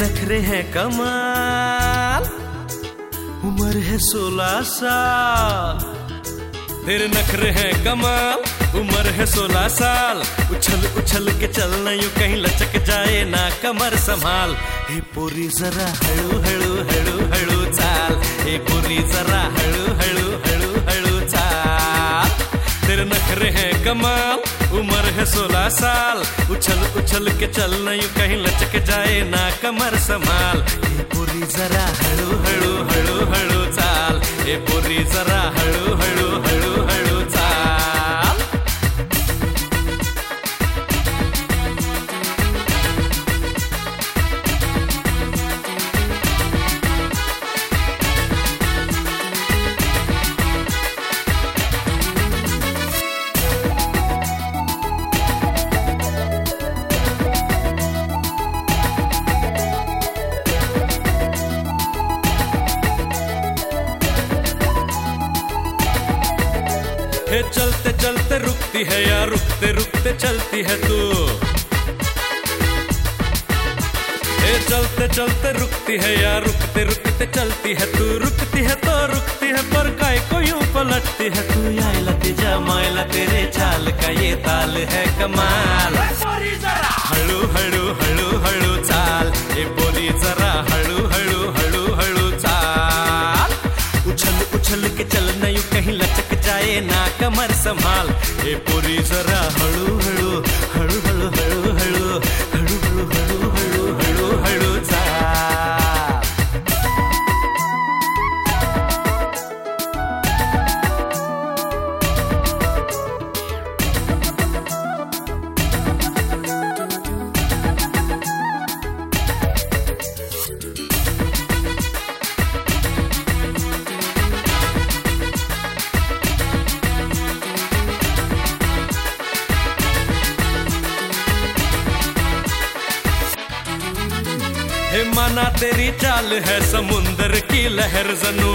हैं कमाल। उम्र है सोलह साल। तेरे नखरे हैं कमाल। उम्र है सोलह साल। उछल उछल के चलना यूँ कहीं लचक जाए ना कमर संभाल। हे पूरी जरा हड़ू हड़ू हड़ू हड़ू चाल। हे पूरी जरा हड़ू हड़ू हड़ू हड़ू चाल। तेरे नखरे हैं कमाल। उम्र है सोलह साल। उछल उछल के चल नहीं कहीं लचक जाए ना कमर संभाल। पूरी जरा हड़ू हड़ू हड़ू हड़ू चाल। ये पूरी जरा हड़ू हड़ू चलते चलते रुकती है या रुकते रुकते चलती है तू। ए, चलते चलते रुकती है या रुकते रुकते चलती है तू। रुकती है तो रुकती है, पर काय को यूँ पलटती है तू। या लती जा, मायला तेरे चाल का ये ताल है कमाल। आहे ना कमर संभाल हे पोरी जरा हळूहळू हळूहळू हळूहळू हे माना तेरी चाल है समुंदर की लहर जनो।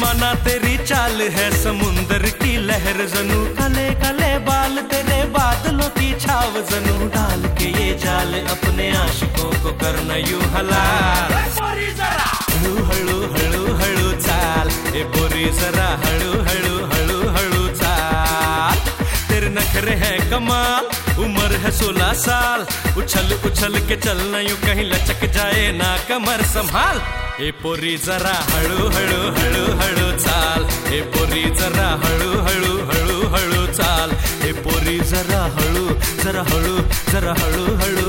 माना तेरी चाल है समुंदर की लहर जनु। कले कले बाल तेरे बादलों की छाव जनु। डाल के ये जाल अपने आशिकों को करना यूँ हलाल। हळू हळू हळू हळू चाल। ए बोरी जरा हळू है सोलह साल। उछल उछल के चल नहीं कहीं लचक जाए ना, कमर संभाल। हे पोरी जरा हळू हळू हळू हळू चाल। हे पोरी जरा हळू हळू हळू हळू चाल। हे पोरी जरा हळू जरा हळू जरा हळू हळू